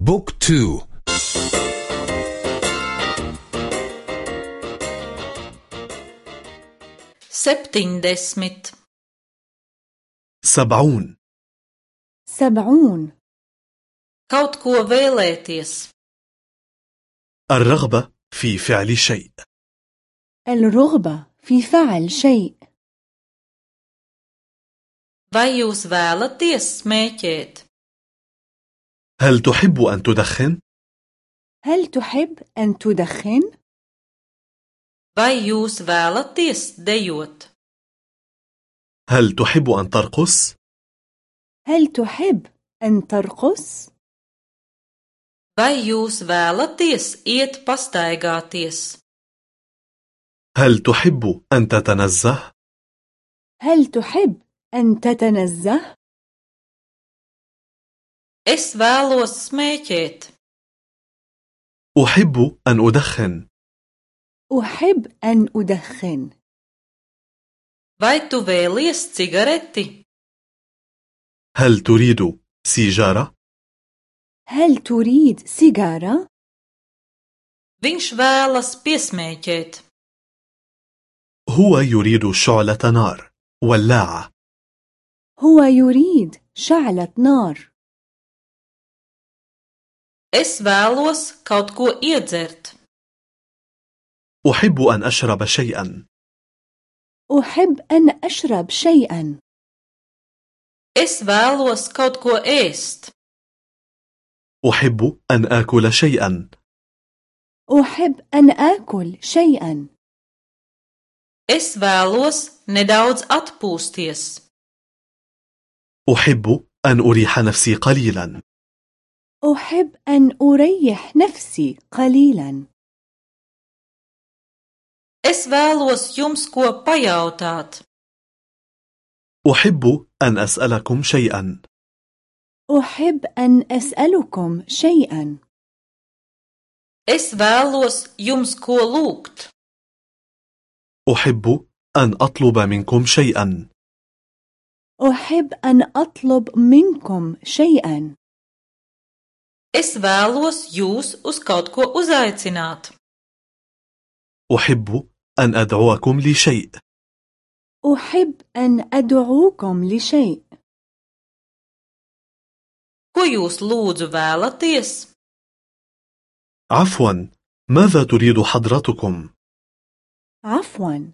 بوك تو septiņdesmit سبعون سبعون kaut ko vēlēties, الرغبة في فعل شيء الرغبة في فعل شيء vai jūs vēlaties smēķēt? هل تحب أن تدخن؟ هل تحب أن تدخن؟ Vai jūs vēlaties dejot? هل تحب أن ترقص؟ هل تحب أن ترقص؟ Vai jūs vēlaties iet pastaigāties? هل تحب أن تتنزه؟ هل تحب أن تتنزه؟ Es vēlos smēķēt. أحب أن أدخن أحب أن أدخن Vai tu vēlies cigareti? هل تريد سيجارة؟ هل تريد سيجارة؟ Viņš vēlas piesmēķēt. هو يريد شعلة نار ولاعة هو يريد شعلة نار Es vēlos kaut ko iedzert. أحب أن أشرب شيئا أحب أن أشرب شيئا Es vēlos kaut ko ēst. أحب أن آكل شيئا أحب أن آكل شيئا Es vēlos nedaudz atpūsties. أحب أن أريح نفسي قليلا أحب أن أريح نفسي قليلا. Es vēlos jums ko pajautāt. أحب أن أسألكم شيئا. أحب أن أسألكم شيئا. Es vēlos jums ko lūgt. أحب أن أطلب منكم شيئا. أحب أن أطلب منكم شيئا. Es vēlos jūs uz kaut ko uzaicināt. أحب أن أدعوكم لشيء أحب أن أدعوكم لشيء Ko jūs lūdzu vēlaties? عفوا ماذا تريد حضرتكم؟ عفوا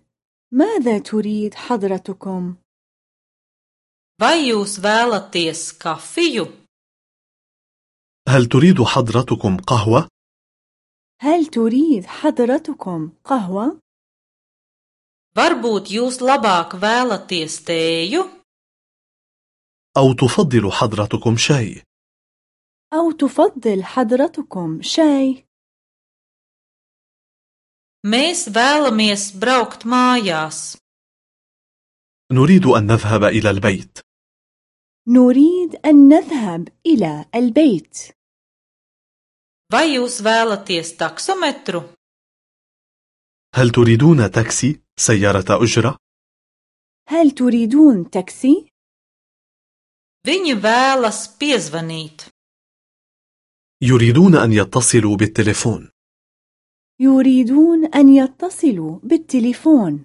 ماذا تريد حضرتكم؟ Vai jūs vēlaties kafiju? هل تريد حضرتكم قهوة؟ هل تريد حضرتكم قهوة؟ Varbūt jūs labāk vēlaties tēju? أو تفضل حضرتكم شاي؟ أو تفضل حضرتكم شاي؟ Mēs vēlamies braukt mājās. نريد أن نذهب إلى البيت نريد أن نذهب إلى البيت Vai jūs vēlaties taksometru? هل تريدون تاكسي؟ سيارة أجرة؟ هل تريدون تاكسي؟ Viņi vēlas piezvanīt. يريدون أن يتصلوا بالتليفون يريدون أن يتصلوا بالتليفون